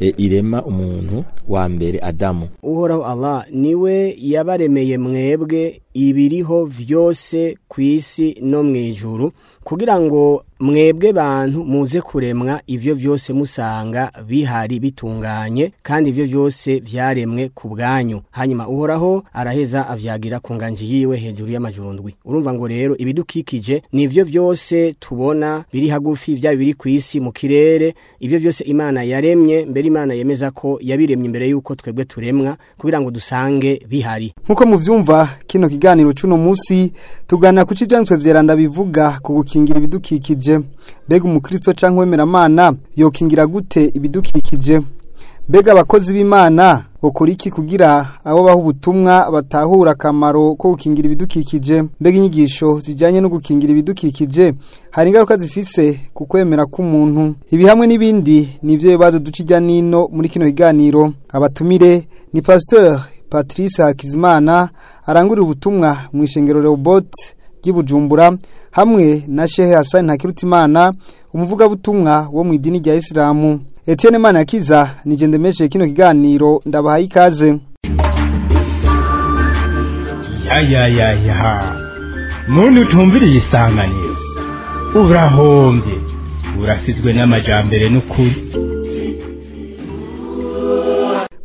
eh, irema umuntu wa mbere adamu uhora Allah niwe yabaremeye mwebwe ibiriho byose ku isi no mu ijuru kugira ngo mwebwe bantu muze kuremwa ivyo byose musanga bihari bitunganye kandi ivyo byose vyaremwe ku bwanyu hanyuma uhoraho araheza avyagira ku nganji yiwe hejuru y'amajurundwi urumva ngo rero ibidukikije ni nivyo byose tubona biri hagufi bya biri ku isi mu kirere ivyo byose imana yaremye mbere imana yemeza ko yabiremye imbere yuko twebwe turemwa kugira ngo dusange bihari nkuko mubyumva kino kiganiro cuno musi tugana ku cijangwe byera ndabivuga ku gukingira ibidukikije ibidukikije mbega umukristo cyangwa uwemeramana yokingira gute ibidukikije mbega abakozi b'imana bakora iki kugira abo baha ubutumwa batahura akamaro ko gukingira ibidukikije mbega inyigisho zijyanye no gukingira ibidukikije hari ingaruka zifise ku kwemera k'umuntu ibi n'ibindi ni ibyo bibazo duca ijya n'ino muri kino abatumire ni pasitori patrice hakizimana arangurira ubutumwa mu ishengero robote Bujumbura hamwe na Shehe Hassan Ntakirutimana umuvugabutumwa wo mu idini rya Isilamu Etienne Manakiza nigendemeshe kino kiganiro ndabahaye ikaze yayayaya muntu utumviriye isanganiro urahombye urasizwe n'amajambere n'ukuri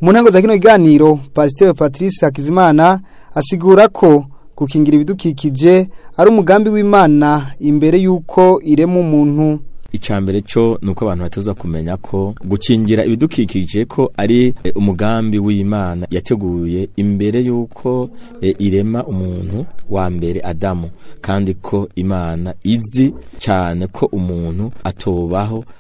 mu ntango za kino kiganiro pasiteri patrice hakizimana asigura ko gukingira ibidukikije ari umugambi w'imana imbere y'uko irema umuntu icya mbere cyo ni uko abantu batoza kumenya ko gukingira ibidukikije ko ari eh, umugambi w'imana yateguye imbere y'uko eh, irema umuntu wa mbere adamu kandi ko imana izi cyane ko umuntu atobaho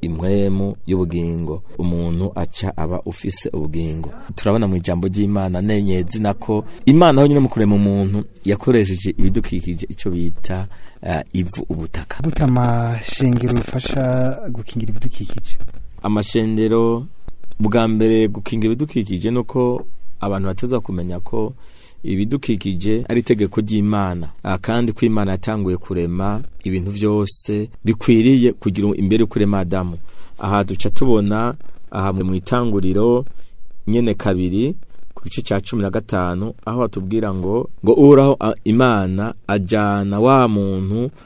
impwemu y'ubugingo umuntu aca aba ufise ubugingo turabona mu ijambo ry'imana nenyezina ko imana aho nyine mu kurema umuntu yakoresheje ibidukikije icyo bita eh, ivu ubutaka gute amashengero bifasha gukingira ibidukikije amashengero bwa mbere gukinga ibidukikije ni uko abantu bateza kumenya ko ibidukikije ari itegeko ry'Imana ah, kandi ko Imana yatanguye kurema ibintu byose bikwiriye kugira imbere kurema Adamu aha duca tubona aha mu itanguriro nyene kabiri ku gice cya cumi na gatanu aho batubwira ngo ngo uraho imana ajyana wa muntu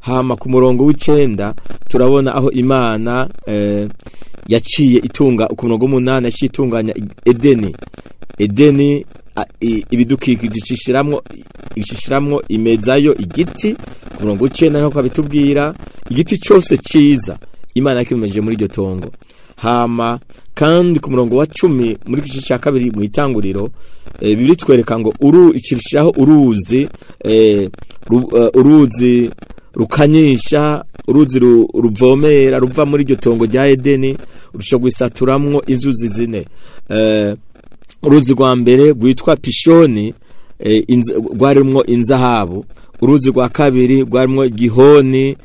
hama ku murongo w'icyenda turabona aho imana eh, yaciye itunga ku murongo w'umunani yaciye itunganya edeni edeni ibidukikije icishiramwo icishiramwo imezayo igiti ku murongo w'icenda nako kabitubwira igiti cyose ciza imana yakimejeje muri iryo tongo hama kandi ku murongo wa cumi muri igice cya kabiri mu itanguriro eh, bibiri twereka ngo uru ikirushaho uruzi eh, eh, uruzi rukanyisha uruzi ruvomera ruva muri iryo tongo rya edeni urusha guisaturamwo inzuzi zine uruzi rwa mbere rwitwa pishoni eh, rwarimo inzahabu uruzi rwa kabiri rwarimo Gihoni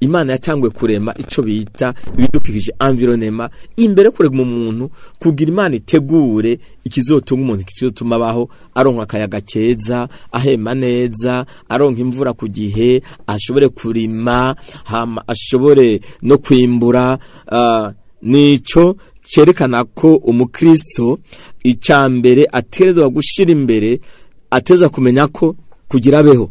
imana yatangwe kurema icyo bita ibidukikije amvironema imbere kurema umuntu kugira imana itegure ikizotunga umuntu kizotuma abaho aronka akayaga keza ahema neza aronka imvura ku gihe ashobore kurima ashobore no kwimbura ah, nicyo cyerekana ko umukristo icya mbere aterwa gushyira imbere ateza kumenya ko kugira abeho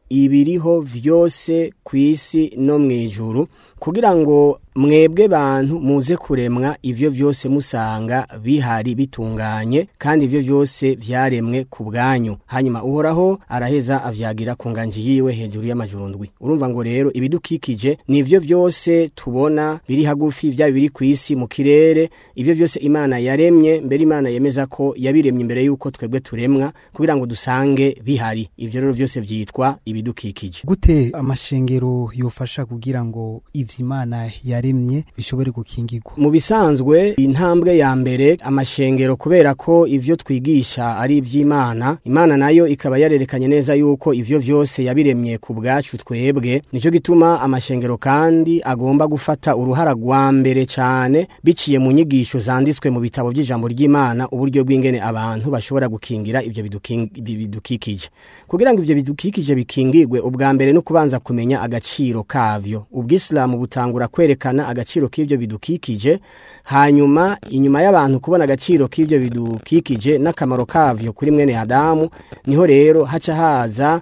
ibiriho vyose ku isi no mu ijuru kugira ngo mwebwe bantu muze kuremwa ivyo byose musanga bihari bitunganye kandi ivyo byose vyaremwe ku bwanyu hanyuma uhoraho araheza avyagira ku nganji yiwe hejuru y'amajurundwi urumva ngo rero ibidukikije nivyo byose tubona biri hagufi bya biri ku isi mu kirere ivyo byose imana yaremye mbere imana yemeza ko yabiremye imbere yuko twebwe turemwa kugira ngo dusange bihari ivyo rero byose vyitwa ibidukikije gute amashengero yofasha kugira ngo ivyo imana yare barimye bishobore gukingirwa mu bisanzwe intambwe ya mbere amashengero kubera ko ibyo twigisha ari iby'imana imana nayo ikaba yarerekanye neza yuko ibyo byose yabiremye ku bwacu twebwe nicyo gituma amashengero kandi agomba gufata uruhara rwa mbere cyane biciye mu nyigisho zanditswe mu bitabo by'ijambo ry'imana uburyo bw'ingene abantu bashobora gukingira ibyo bidukikije kugira ngo ibyo bidukikije bikingirwe ubwa mbere no kubanza kumenya agaciro kavyo ubwisilamu butangura kwerekana kumenya agaciro k'ibyo bidukikije hanyuma inyuma y'abantu kubona agaciro k'ibyo bidukikije n'akamaro kabyo kuri mwene Adamu niho rero haca haza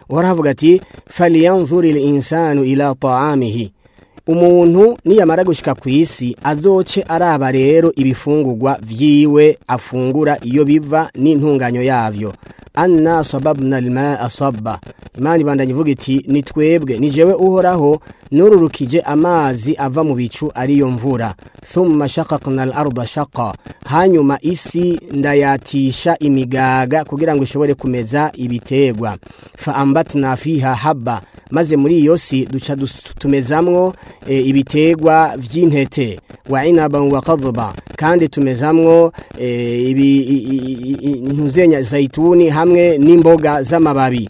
uhoraho avuga ati fariyanzurire insanu ila taamihi umuntu niyamara gushika ku isi azoce araba rero ibifungurwa vyiwe afungura iyo biva n'intunganyo yavyo anna sababna lima asaba imana ibandanye ivuga iti ni twebwe ni jewe uhoraho nururukije amazi ava mu bicu ariyo mvura thumma shaqaqna al-arda hanyuma isi ndayatisha imigaga kugira ngo ishobore kumeza ibitegwa fa ambatna fiha habba maze muri iyo si duca tumezamwo e, ibitegwa by'intete wa inaban wa qadba kandi tumezamwo e, ibi ntuzenya zaituni hamwe n'imboga z'amababi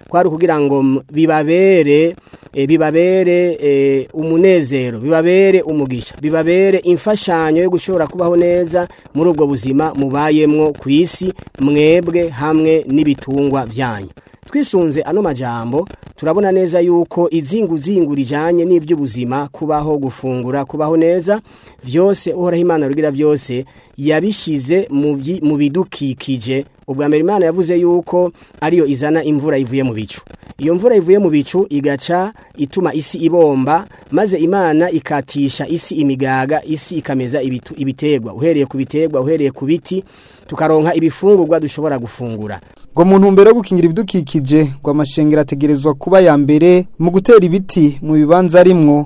kwari ukugira ngo bibabere eh, bibabere eh, umunezero bibabere umugisha bibabere imfashanyo yo gushobora kubaho neza muri ubwo buzima mubayemo ku isi mwebwe hamwe n'ibitungwa byanyu twisunze ano majambo turabona neza yuko izingu izinguzingu rijanye n'iby'ubuzima kubaho gufungura kubaho neza byose uhoraho imana rugira byose yabishyize mu bidukikije ubwa mbere imana yavuze yuko ariyo izana imvura ivuye mu bicu iyo mvura ivuye mu bicu igaca ituma isi ibomba maze imana ikatisha isi imigaga isi ikameza ibitegwa uhereye ku bitegwa uhereye ku biti tukaronka ibifungurwa dushobora gufungura ngo mu ntumbero yo gukingira ibidukikije ngo amashanyarazi ategerezwa kuba ya mbere mu gutera ibiti mu bibanza arimwo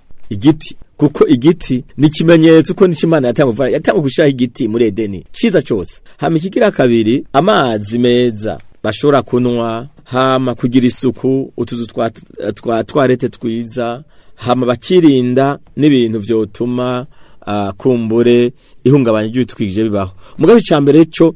igiti kuko igiti ni kimenyetso ko nikimana yatamuvara yatama gushaho igiti muri Edeni ciza cyose hama ikigira kabiri amazi meza bashobora kunwa hama kugira isuku utuzu twa twarete twiza hama bakirinda n'ibintu vyotuma uh, kumbure ihungabanya ry'ibitwije bibaho mugabe cambere cyo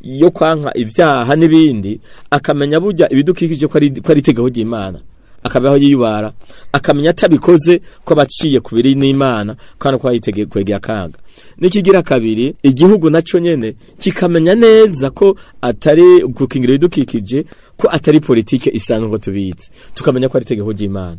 yo kwanka ibyaha n'ibindi akamenya burya ibidukikije ko ari itegeko ry'imana akabaho yibara akamenya atabikoze ko abaciye ku biri n'imana kandi ko yitegeye kwegera akaga n'ikigira kabiri igihugu nacyo nyene kikamenya neza ko atari gukingira ibidukikije ko atari politiki isanzwe ngo tubitse tukamenya ko ari itegeko ry'imana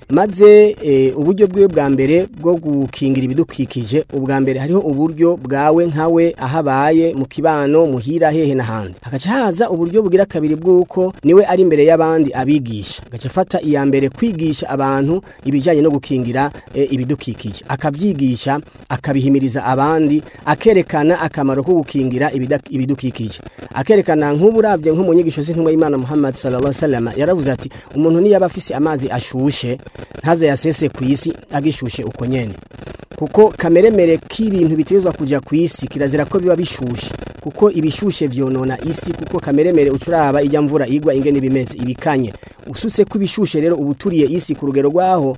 maze eh, uburyo bwe bwa mbere bwo gukingira ibidukikije ubwa mbere hariho uburyo bwawe nkawe aho abaye mu kibano muhira hehe n'ahandi hagaca haza uburyo bugira kabiri bw'uko niwe ari imbere y'abandi abigisha agaca afata iya mbere kwigisha abantu ibijyanye no gukingira eh, ibidukikije akabyigisha akabihimiriza abandi akereka akerekana akamaro ko gukingira ibidukikije akerekana nk'uburabyo nk'umunyigishozi ntumwa y'imana muhammad sallallahu salama yaravuze ati umuntu niyaba afise amazi ashushe ntaze yasese ku isi agishushe uko nyene kuko kameremere k'ibintu bitezwa kujya ku isi kirazira ko biba bishushe kuko ibishushe vyonona isi kuko kameremere ucuraba ijya mvura igwa ingene bimeze ibikanye usutse ko ibishushe rero ubuturiye isi ku rugero rwaho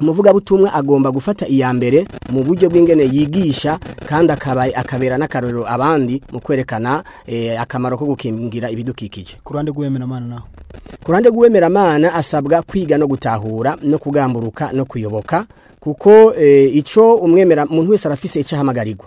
umuvugabutumwa agomba gufata iya mbere mu buryo bw'ingene yigisha kandi akabera n'akarorero abandi mu kwerekana eh, akamaro ko gukingira ibidukikije ku ruhande rw'uwemeramana naho ku ruhande rw'uwemeramana asabwa kwiga no gutahura no kugamburuka no kuyoboka kuko eh, icyo umwemera muntu wese arafise icyo ahamagarirwa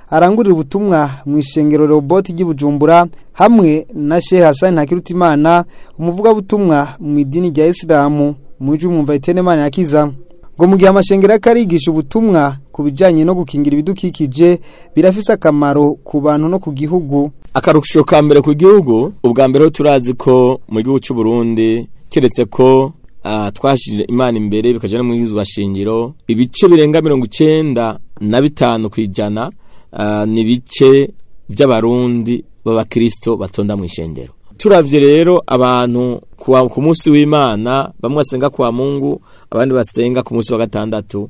arangurira ubutumwa mu ishengero roboti ry'ibujumbura hamwe na shehe hasani ntakirutimana umuvugabutumwa mu idini rya isilamu mu gihe umwumva itenemana yakiza ngo mu gihe amashengero ariko arigisha ubutumwa ku bijyanye no gukingira ibidukikije birafise akamaro ku bantu no ku gihugu akarusho ka mbere ku gihugu ubwa mbere turazi ko mu gihugu cy'u Burundi keretse ko twashije imana imbere bikajya no mu izuba shingiro ibice birenga mirongo icyenda na bitanu ku ni bice by'abarundi b'abakirisito batonda mu ishengero turavye rero abantu kwa ku munsi w'Imana bamwe basenga kwa Mungu abandi basenga ku munsi wa gatandatu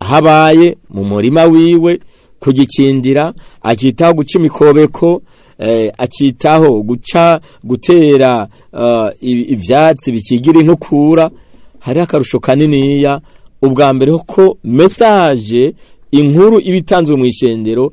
habaye mu murima wiwe kugikindira akitaho guca imikobeko eh, akitaho guca gutera eh, ibyatsi bikigira inkukura hari akarusho kaniniya ubwa mbere ko mesaje inkuru iba itanzwe mu ishengero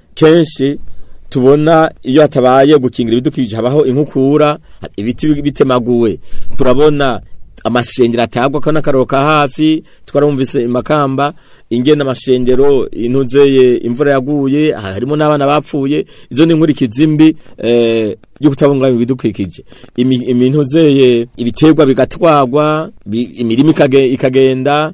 kenshi tubona iyo atabaye gukingira ibidukikije habaho inkukura ibiti bitemaguwe turabona amashengero atagwa ko n'akaroro hafi twarumvise imakamba ingena amashengero intuzeye imvura yaguye harimo n'abana bapfuye izo ni inkurikizi mbi eh, yo kutabungabunga ibidukikije intuzeye ibiterwa bigatwagwa imirima ikagenda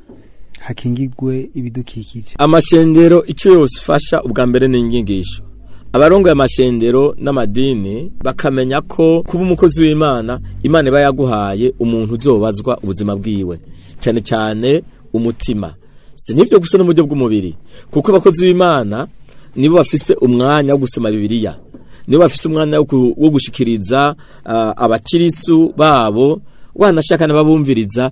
hakingigwe ibidukikije amashengero icyo yose ufasha ubwa mbere n'ingingisho inyigisho abarongoye amashengero n'amadini bakamenya ko kuba umukozi w'imana imana iba yaguhaye umuntu uzobazwa ubuzima bwiwe cyane cyane umutima si n'ibyo gusa n'uburyo bw'umubiri kuko abakozi b'imana nibo bafise umwanya wo gusoma bibiriya nibo bafise umwanya wo gushyikiriza ah, abakirisu babo wanashaka n'ababumviriza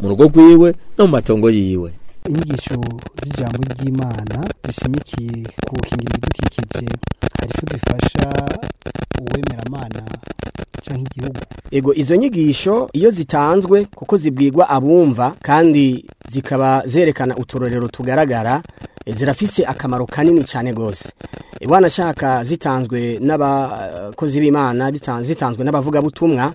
mu rugo rwiwe no mu matongo yiwe inyigisho z'ijambo ry'imana zishamikiye ku gukingira ibidukikije hari icyo zifasha uwemeramana cyangwa igihugu ego izo nyigisho iyo zitanzwe kuko zibwirwa abumva kandi zikaba zerekana uturorero tugaragara eh, zirafise akamaro kanini cyane rwose ibona eh, ashaka zitanzwe n'abakozi b'imana zitanzwe n'abavugabutumwa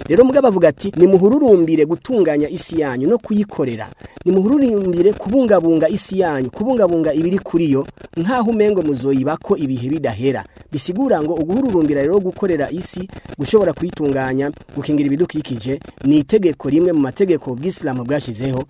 rero mugabo avuga ati nimuhururumbire gutunganya isi yanyu no kuyikorera nimuhururumbire kubungabunga isi yanyu kubungabunga ibiri kuri yo nk'aho umengo muzoyibako ibihe bidahera bisigura ngo uguhururumbira rero gukorera isi gushobora kuyitunganya gukingira ibidukikije ni ni itegeko rimwe mu mategeko bw'isilamu bwashyizeho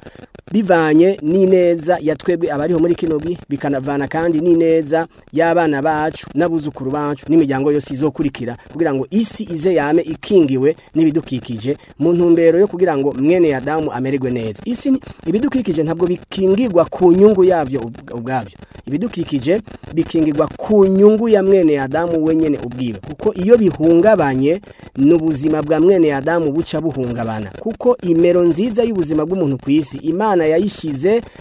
bivanye n'ineza ya twebwe abariho muri kino gihe bikanavana kandi n'ineza y'abana bacu n'abuzukuru bacu n'imiryango yose izokurikira kugira ngo isi ize yame ikingiwe n'ibidukikije mu ntumbero yo kugira ngo mwene Adamu amererwe neza isi ibidukikije ntabwo bikingirwa ku nyungu yabyo ubwabyo ibidukikije bikingirwa ku nyungu ya mwene Adamu wenyine ubwiwe kuko iyo bihungabanye n'ubuzima bwa mwene Adamu buca buhungabanye imana kuko imero nziza y'ubuzima bw'umuntu ku isi imana yayishyize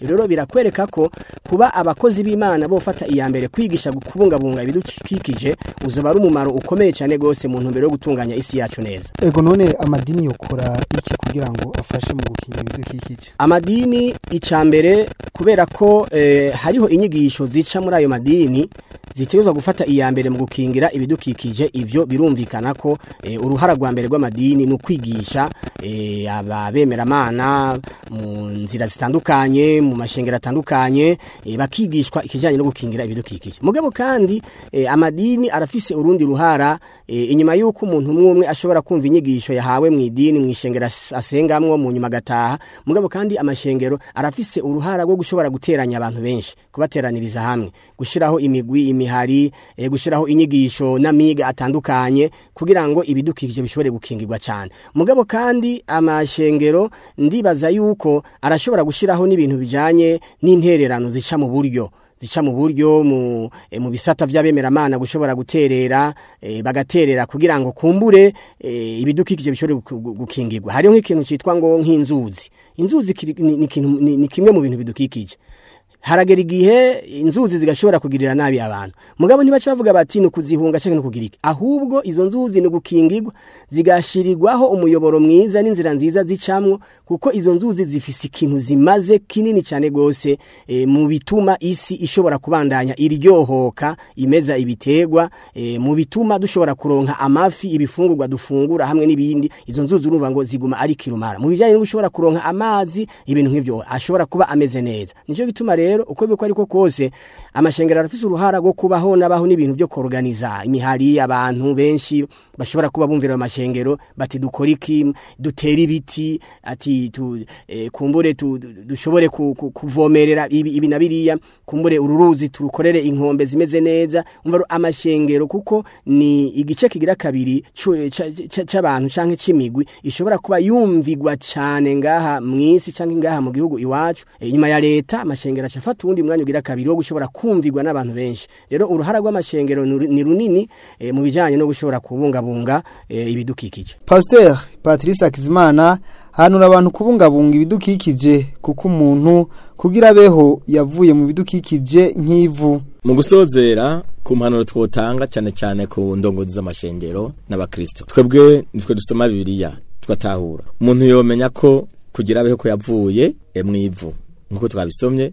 rero birakwereka ko kuba abakozi w'imana bo fata iya mbere kwigisha kubungabunga ibidukikije uzaba ari umumaro ukomeye cyane rwose mu ntumbero yo gutunganya isi yacu neza ego none amadini yokora iki kugira ngo afashe mu gukingira ibidukikije amadini icya mbere kubera ko eh, hariho inyigisho zica muri ayo madini zitegerezwa gufata iya mbere mu gukingira ibidukikije ibyo birumvikana ko eh, uruhara rwa mbere rw'amadini ni ukwigisha eh, ababemeramana mu nzira zitandukanye mu mashengero atandukanye eh, bakigishwa ikijyanye no gukingira ibidukikije mugabo kandi amadini arafise urundi ruhara inyuma y'uko umuntu umwe ashobora kumva inyigisho yahawe mu idini mu ishengero asengamwo mu nyuma agataha mugabo kandi amashengero arafise uruhara rwo gushobora guteranya abantu benshi kubateraniriza hamwe gushyiraho imigwi imihari eh, gushyiraho inyigisho n'amiga atandukanye kugira ngo ibidukikije bishobore gukingirwa cyane mugabo kandi amashengero ndibaza yuko arashobora gushyiraho n'ibintu bijyanye n'intererano zica mu buryo zica mu buryo mu eh, bisata by'abemeramana gushobora guterera eh, bagaterera kugira ngo kumbure ibidukikije bishobora gukingirwa hariho nk'ikintu cyitwa ngo nk'inzuzi inzuzi ni kimwe mu bintu bidukikije haragera igihe inzuzi zigashobora kugirira nabi abantu mugabo ntibace bavuga bati ni ukuzihunga cyangwa ni ukugirika ahubwo izo nzuzi ni ugukingirwa zigashirirwaho umuyoboro mwiza n'inzira nziza zicamwo kuko izo nzuzi zifise ikintu zimaze kinini cyane rwose e, mu bituma isi ishobora kubandanya iryohoka imeza ibitegwa e, eh, mu bituma dushobora kuronka amafi ibifungurwa dufungura hamwe n'ibindi izo nzuzi urumva ngo ziguma ari kirumara mu bijyanye no gushobora kuronka amazi ibintu nk'ibyo ashobora kuba ameze neza nico bituma rero rero uko bikora ariko kose amashanyarazi afite uruhara rwo kubaho n'abaho n'ibintu byo koroganiza imihari abantu benshi bashobora kuba bumvira amashengero bati dukora iki dutera ibiti ati eh, kumbure dushobore kuvomerera ibi na biriya kumbure uru ruzi turukorere inkombe zimeze neza amashengero kuko ni igice kigira kabiri cy'abantu cyangwa cy'imigwi ishobora kuba yumvigwa cyane ngaha mu isi cyangwa ngaha mu gihugu iwacu inyuma eh, ya leta amashengero gufata uwundi mwanya ugira kabiri wo gushobora kumvirwa n'abantu benshi rero uruhara rw'amashengero ni runini eh, mu bijyanye no gushobora kubungabunga eh, ibidukikije pasiteri patrice akizimana hanura abantu kubungabunga ibidukikije kuko umuntu kugira abeho yavuye mu bidukikije nk'ivu mu gusozera ku mpanuro twotanga cyane cyane ku ndongozi z'amashengero n'abakristo twebwe nitwe dusoma bibiriya tugatahura umuntu yomenya ko kugira abeho ko yavuye mu ivu nk'uko twabisomye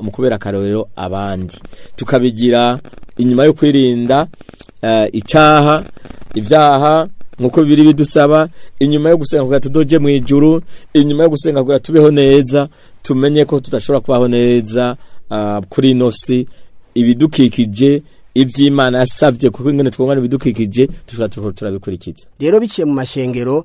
mu kubera akarorero abandi tukabigira inyuma yo kwirinda eh, icyaha ibyaha nkuko biri bidusaba inyuma yo gusenga kugira tudoje mu ijuru inyuma yo gusenga kugira tubeho neza tumenye ko tudashobora kubaho neza ah, kuri ino ibidukikije iby'imana yasabye kuko ingene twongana ibidukikije dushobora turabikurikiza rero biciye mu mashengero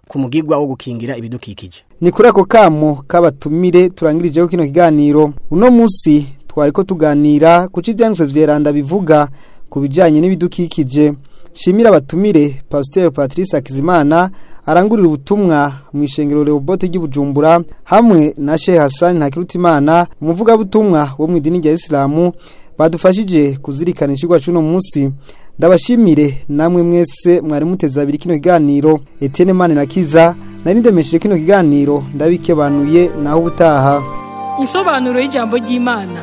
ku mugigwa wo gukingira ibidukikije ni kuri ako kamo k'abatumire turangirijeho kino kiganiro uno munsi twari ko tuganira ku kijyanye byeranda bivuga ku bijyanye n'ibidukikije shimira abatumire Pasteur Patrice Hakizimana arangurira ubutumwa mu ishengero Rehobote ry'Ubujumbura hamwe na Sheikh Hassan Ntakirutimana umuvugabutumwa wo mu idini rya Islam badufashije kuzirikana ikigwa cy'uno munsi ndabashimire namwe mwese mwari muteze abiri kino kiganiro Etienne Mane na Kiza narindemesheje kino kiganiro ndabikebanuye naho ubutaha Isobanuro y'ijambo ry'Imana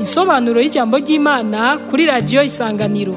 insobanuro y'ijambo ry'imana kuri radiyo isanganiro